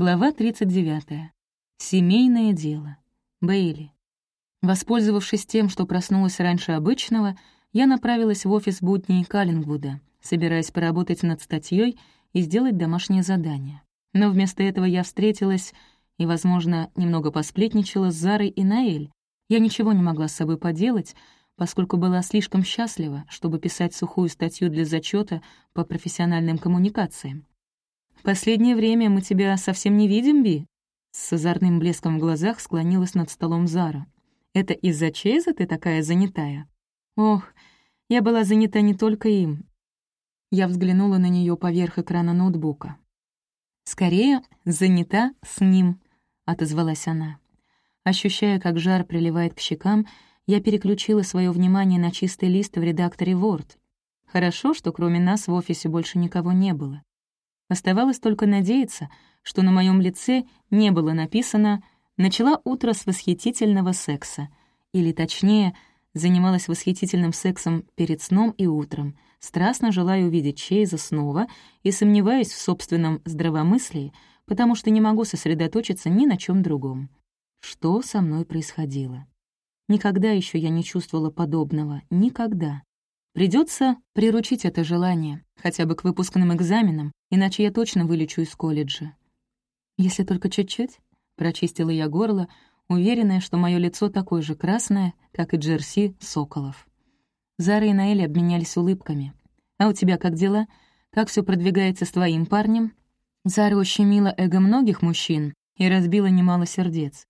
Глава 39. Семейное дело. Бейли. Воспользовавшись тем, что проснулась раньше обычного, я направилась в офис будней Каллингвуда, собираясь поработать над статьей и сделать домашнее задание. Но вместо этого я встретилась и, возможно, немного посплетничала с Зарой и Наэль. Я ничего не могла с собой поделать, поскольку была слишком счастлива, чтобы писать сухую статью для зачета по профессиональным коммуникациям. «Последнее время мы тебя совсем не видим, Би?» С озорным блеском в глазах склонилась над столом Зара. «Это из-за Чейза ты такая занятая?» «Ох, я была занята не только им». Я взглянула на нее поверх экрана ноутбука. «Скорее, занята с ним», — отозвалась она. Ощущая, как жар приливает к щекам, я переключила свое внимание на чистый лист в редакторе Word. Хорошо, что кроме нас в офисе больше никого не было. Оставалось только надеяться, что на моем лице не было написано «начала утро с восхитительного секса», или, точнее, занималась восхитительным сексом перед сном и утром, страстно желая увидеть Чейза снова и сомневаюсь в собственном здравомыслии, потому что не могу сосредоточиться ни на чем другом. Что со мной происходило? Никогда еще я не чувствовала подобного. Никогда. Придется приручить это желание, хотя бы к выпускным экзаменам, иначе я точно вылечу из колледжа. Если только чуть-чуть, прочистила я горло, уверенная, что мое лицо такое же красное, как и джерси соколов. Зара и Наэль обменялись улыбками. «А у тебя как дела? Как все продвигается с твоим парнем?» Зара ущемила эго многих мужчин и разбила немало сердец.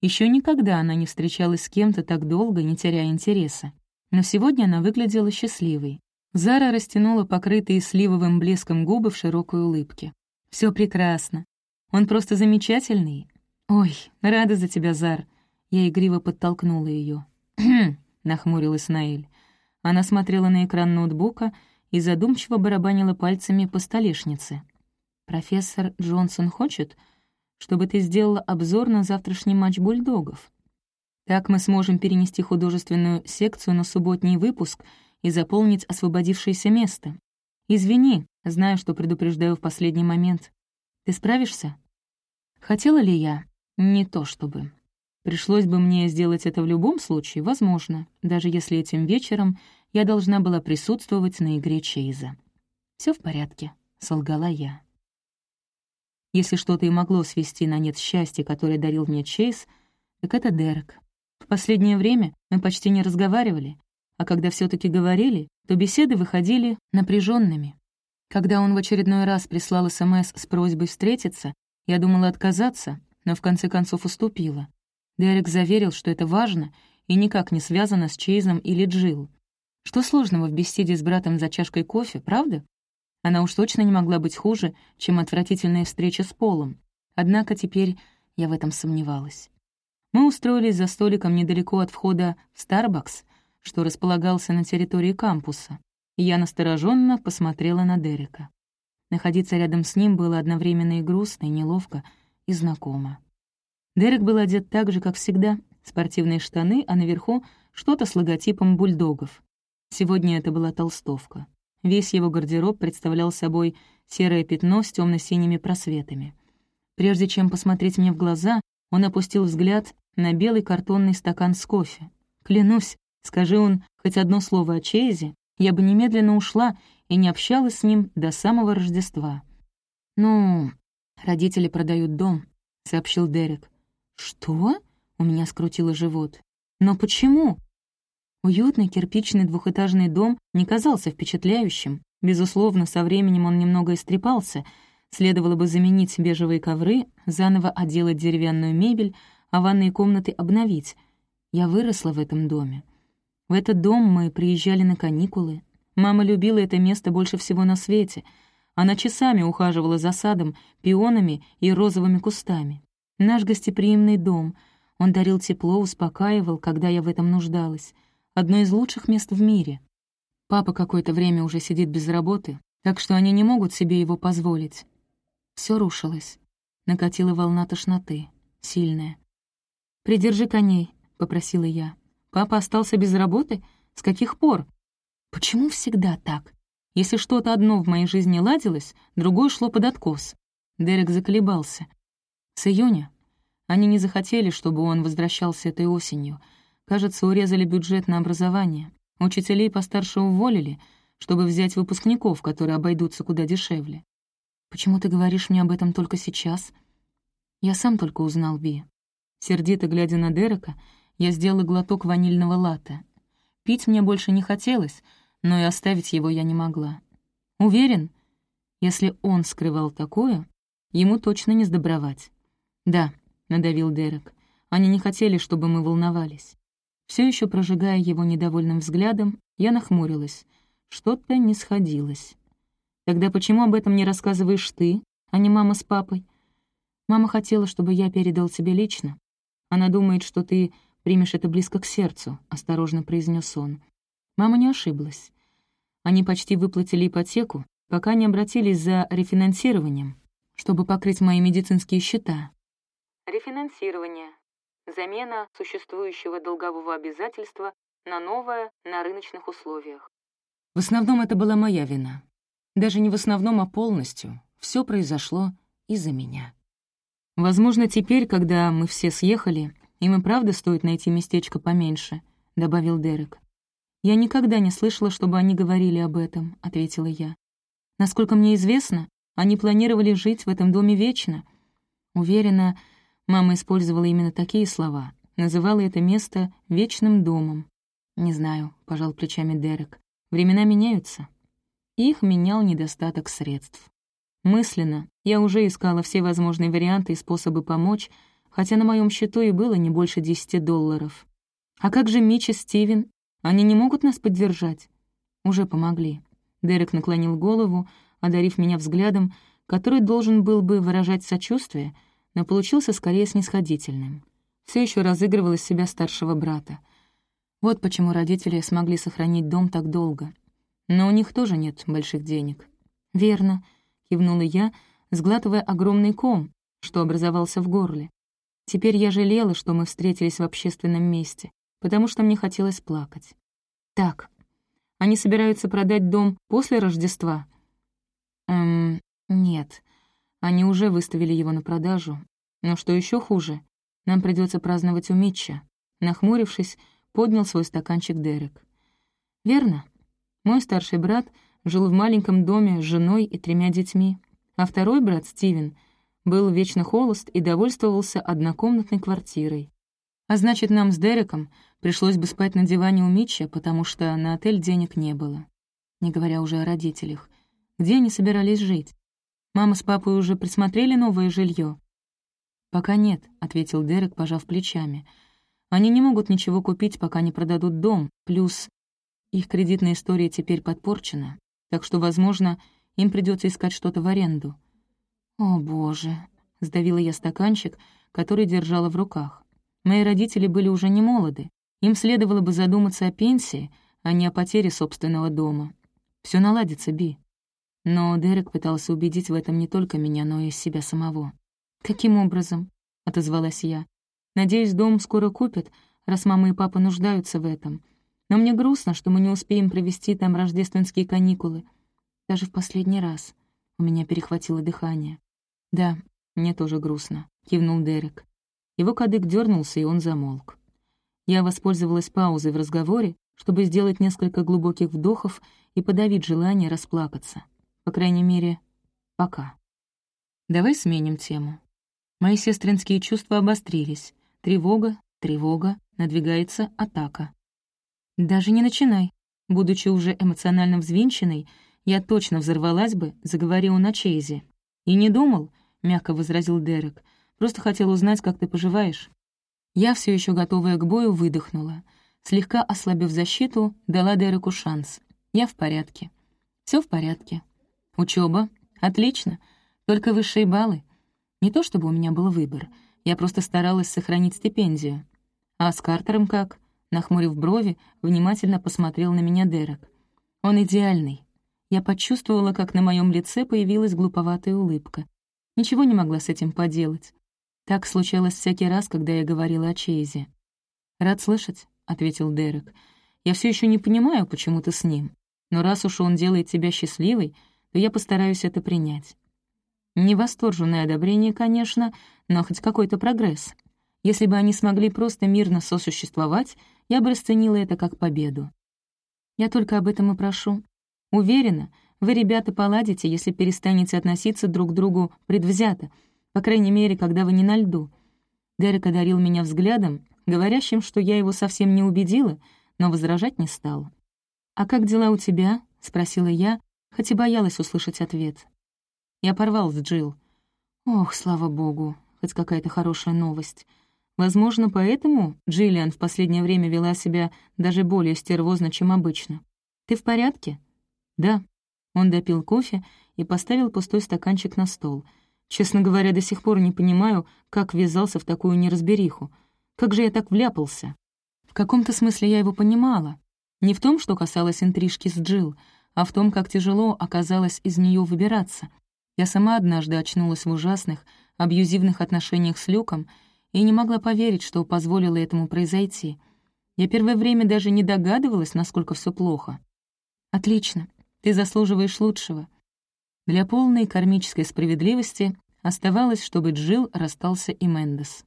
Еще никогда она не встречалась с кем-то так долго, не теряя интереса. Но сегодня она выглядела счастливой. Зара растянула покрытые сливовым блеском губы в широкой улыбке. Все прекрасно. Он просто замечательный. Ой, рада за тебя, Зар. Я игриво подтолкнула ее. «Хм», — нахмурилась Наэль. Она смотрела на экран ноутбука и задумчиво барабанила пальцами по столешнице. «Профессор Джонсон хочет, чтобы ты сделала обзор на завтрашний матч бульдогов. Так мы сможем перенести художественную секцию на субботний выпуск и заполнить освободившееся место. Извини, знаю, что предупреждаю в последний момент. Ты справишься? Хотела ли я? Не то чтобы. Пришлось бы мне сделать это в любом случае, возможно, даже если этим вечером я должна была присутствовать на игре Чейза. Все в порядке», — солгала я. Если что-то и могло свести на нет счастье, которое дарил мне Чейз, так это Дерек. В последнее время мы почти не разговаривали, а когда все таки говорили, то беседы выходили напряженными. Когда он в очередной раз прислал СМС с просьбой встретиться, я думала отказаться, но в конце концов уступила. Дерек заверил, что это важно и никак не связано с Чейзом или Джилл. Что сложного в беседе с братом за чашкой кофе, правда? Она уж точно не могла быть хуже, чем отвратительная встреча с Полом. Однако теперь я в этом сомневалась. Мы устроились за столиком недалеко от входа в Starbucks, что располагался на территории кампуса, я настороженно посмотрела на Дерека. Находиться рядом с ним было одновременно и грустно, и неловко, и знакомо. Дерек был одет так же, как всегда, спортивные штаны, а наверху что-то с логотипом бульдогов. Сегодня это была толстовка. Весь его гардероб представлял собой серое пятно с темно синими просветами. Прежде чем посмотреть мне в глаза, он опустил взгляд на белый картонный стакан с кофе. Клянусь, скажи он хоть одно слово о Чейзе, я бы немедленно ушла и не общалась с ним до самого Рождества. «Ну, родители продают дом», — сообщил Дерек. «Что?» — у меня скрутило живот. «Но почему?» Уютный кирпичный двухэтажный дом не казался впечатляющим. Безусловно, со временем он немного истрепался. Следовало бы заменить бежевые ковры, заново отделать деревянную мебель, а ванные комнаты обновить. Я выросла в этом доме. В этот дом мы приезжали на каникулы. Мама любила это место больше всего на свете. Она часами ухаживала за садом, пионами и розовыми кустами. Наш гостеприимный дом. Он дарил тепло, успокаивал, когда я в этом нуждалась одно из лучших мест в мире. Папа какое-то время уже сидит без работы, так что они не могут себе его позволить. Все рушилось. Накатила волна тошноты, сильная. «Придержи коней», — попросила я. «Папа остался без работы? С каких пор? Почему всегда так? Если что-то одно в моей жизни ладилось, другое шло под откос». Дерек заколебался. С июня. Они не захотели, чтобы он возвращался этой осенью. Кажется, урезали бюджет на образование. Учителей постарше уволили, чтобы взять выпускников, которые обойдутся куда дешевле. Почему ты говоришь мне об этом только сейчас? Я сам только узнал Би. Сердито глядя на Дерека, я сделала глоток ванильного латте. Пить мне больше не хотелось, но и оставить его я не могла. Уверен, если он скрывал такое, ему точно не сдобровать. «Да», — надавил Дерек, — «они не хотели, чтобы мы волновались». Все еще прожигая его недовольным взглядом, я нахмурилась. Что-то не сходилось. «Тогда почему об этом не рассказываешь ты, а не мама с папой?» «Мама хотела, чтобы я передал тебе лично. Она думает, что ты примешь это близко к сердцу», — осторожно произнес он. Мама не ошиблась. Они почти выплатили ипотеку, пока не обратились за рефинансированием, чтобы покрыть мои медицинские счета. Рефинансирование. Замена существующего долгового обязательства на новое на рыночных условиях. В основном это была моя вина. Даже не в основном, а полностью. Все произошло из-за меня. Возможно, теперь, когда мы все съехали, им и правда стоит найти местечко поменьше, — добавил Дерек. «Я никогда не слышала, чтобы они говорили об этом», — ответила я. «Насколько мне известно, они планировали жить в этом доме вечно. Уверена, мама использовала именно такие слова, называла это место «вечным домом». «Не знаю», — пожал плечами Дерек. «Времена меняются». Их менял недостаток средств. Мысленно я уже искала все возможные варианты и способы помочь, хотя на моем счету и было не больше десяти долларов. А как же Митч и Стивен они не могут нас поддержать?» «Уже помогли». Дерек наклонил голову, одарив меня взглядом, который должен был бы выражать сочувствие, но получился скорее снисходительным. Все еще разыгрывал из себя старшего брата. Вот почему родители смогли сохранить дом так долго. Но у них тоже нет больших денег. «Верно», — кивнула я, сглатывая огромный ком, что образовался в горле. Теперь я жалела, что мы встретились в общественном месте потому что мне хотелось плакать. Так, они собираются продать дом после Рождества? Эм, нет. Они уже выставили его на продажу. Но что еще хуже, нам придется праздновать у Митча. Нахмурившись, поднял свой стаканчик Дерек. Верно. Мой старший брат жил в маленьком доме с женой и тремя детьми, а второй брат, Стивен, был вечно холост и довольствовался однокомнатной квартирой. А значит, нам с Дереком пришлось бы спать на диване у Митча, потому что на отель денег не было. Не говоря уже о родителях. Где они собирались жить? Мама с папой уже присмотрели новое жилье. «Пока нет», — ответил Дерек, пожав плечами. «Они не могут ничего купить, пока не продадут дом, плюс их кредитная история теперь подпорчена, так что, возможно, им придется искать что-то в аренду». «О, боже!» — сдавила я стаканчик, который держала в руках. Мои родители были уже не молоды. Им следовало бы задуматься о пенсии, а не о потере собственного дома. Все наладится, Би. Но Дерек пытался убедить в этом не только меня, но и себя самого. «Каким образом?» — отозвалась я. «Надеюсь, дом скоро купят, раз мама и папа нуждаются в этом. Но мне грустно, что мы не успеем провести там рождественские каникулы. Даже в последний раз. У меня перехватило дыхание. «Да, мне тоже грустно», — кивнул Дерек. Его кадык дернулся, и он замолк. Я воспользовалась паузой в разговоре, чтобы сделать несколько глубоких вдохов и подавить желание расплакаться. По крайней мере, пока. Давай сменим тему. Мои сестринские чувства обострились. Тревога, тревога, надвигается атака. Даже не начинай. Будучи уже эмоционально взвинченной, я точно взорвалась бы, заговорил на Чейзе. «И не думал», — мягко возразил Дерек, Просто хотел узнать, как ты поживаешь». Я, все еще готовая к бою, выдохнула. Слегка ослабив защиту, дала Дереку шанс. Я в порядке. Все в порядке. Учеба? Отлично. Только высшие баллы. Не то чтобы у меня был выбор. Я просто старалась сохранить стипендию. А с Картером как? Нахмурив брови, внимательно посмотрел на меня Дерек. Он идеальный. Я почувствовала, как на моем лице появилась глуповатая улыбка. Ничего не могла с этим поделать. Так случалось всякий раз, когда я говорила о Чейзе. «Рад слышать», — ответил Дерек. «Я все еще не понимаю, почему ты с ним. Но раз уж он делает тебя счастливой, то я постараюсь это принять». Невосторженное одобрение, конечно, но хоть какой-то прогресс. Если бы они смогли просто мирно сосуществовать, я бы расценила это как победу. Я только об этом и прошу. Уверена, вы, ребята, поладите, если перестанете относиться друг к другу предвзято, по крайней мере, когда вы не на льду. Дерек одарил меня взглядом, говорящим, что я его совсем не убедила, но возражать не стал. «А как дела у тебя?» — спросила я, хоть и боялась услышать ответ. Я порвал с Джилл. Ох, слава богу, хоть какая-то хорошая новость. Возможно, поэтому Джиллиан в последнее время вела себя даже более стервозно, чем обычно. «Ты в порядке?» «Да». Он допил кофе и поставил пустой стаканчик на стол. Честно говоря, до сих пор не понимаю, как ввязался в такую неразбериху. Как же я так вляпался? В каком-то смысле я его понимала. Не в том, что касалось интрижки с Джилл, а в том, как тяжело оказалось из нее выбираться. Я сама однажды очнулась в ужасных, абьюзивных отношениях с Люком и не могла поверить, что позволила этому произойти. Я первое время даже не догадывалась, насколько все плохо. «Отлично, ты заслуживаешь лучшего». Для полной кармической справедливости оставалось, чтобы Джилл расстался и Мендес.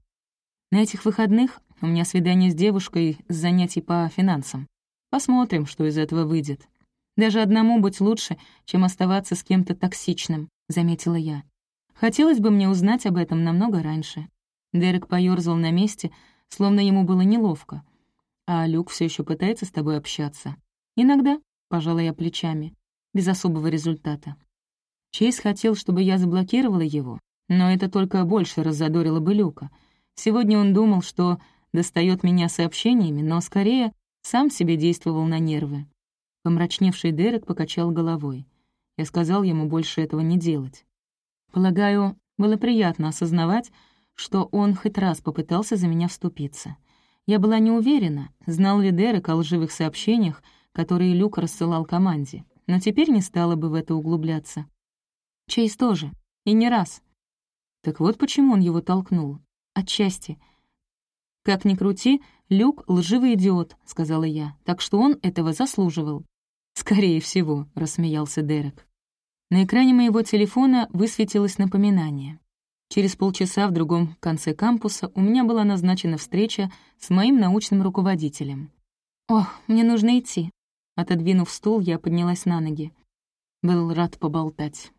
На этих выходных у меня свидание с девушкой с занятий по финансам. Посмотрим, что из этого выйдет. Даже одному быть лучше, чем оставаться с кем-то токсичным, заметила я. Хотелось бы мне узнать об этом намного раньше. Дерек поёрзал на месте, словно ему было неловко. А Люк все еще пытается с тобой общаться. Иногда, пожала я плечами, без особого результата. Чейз хотел, чтобы я заблокировала его, но это только больше раззадорило бы Люка. Сегодня он думал, что достает меня сообщениями, но скорее сам себе действовал на нервы. Помрачневший Дерек покачал головой. Я сказал ему больше этого не делать. Полагаю, было приятно осознавать, что он хоть раз попытался за меня вступиться. Я была не уверена, знал ли Дерек о лживых сообщениях, которые Люк рассылал команде, но теперь не стала бы в это углубляться. Чейз тоже, и не раз. Так вот почему он его толкнул. Отчасти. «Как ни крути, Люк — лживый идиот», — сказала я, так что он этого заслуживал. «Скорее всего», — рассмеялся Дерек. На экране моего телефона высветилось напоминание. Через полчаса в другом конце кампуса у меня была назначена встреча с моим научным руководителем. «Ох, мне нужно идти». Отодвинув стул, я поднялась на ноги. Был рад поболтать.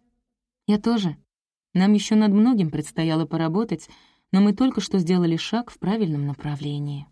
«Я тоже. Нам еще над многим предстояло поработать, но мы только что сделали шаг в правильном направлении».